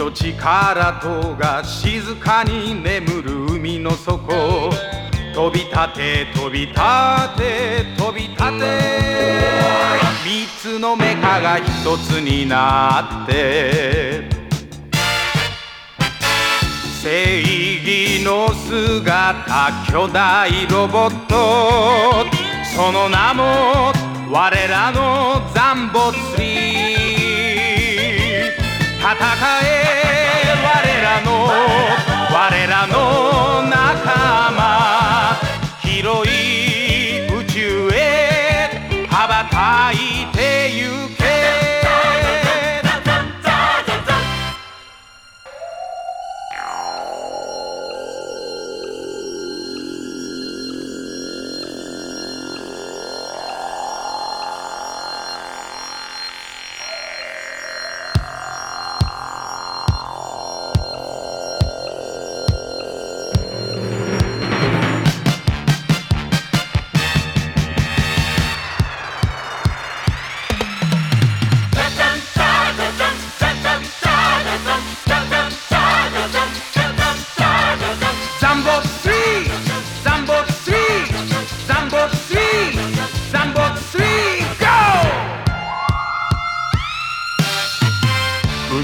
命からとが静かに眠る海の底。飛び立て飛び立て飛び立て。三つのメカが一つになって。正義の姿巨大ロボット。その名も我らのザンボツリー戦え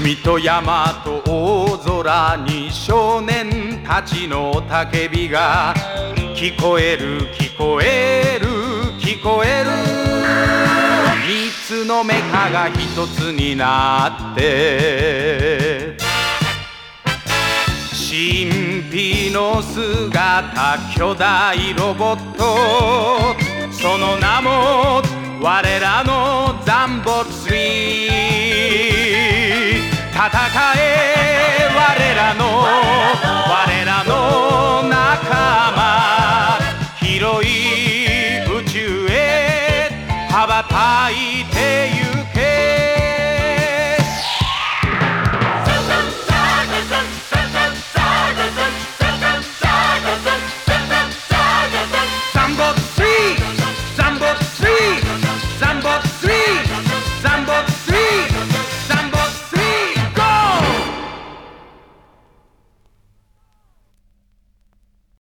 海と山と大空に少年たちの叫びが聞こえる聞こえる聞こえる。三つのメカが一つになって神秘の姿巨大ロボットその名も我らのザンボツリー戦え我らの我らの仲間。広い宇宙へ羽ばたいて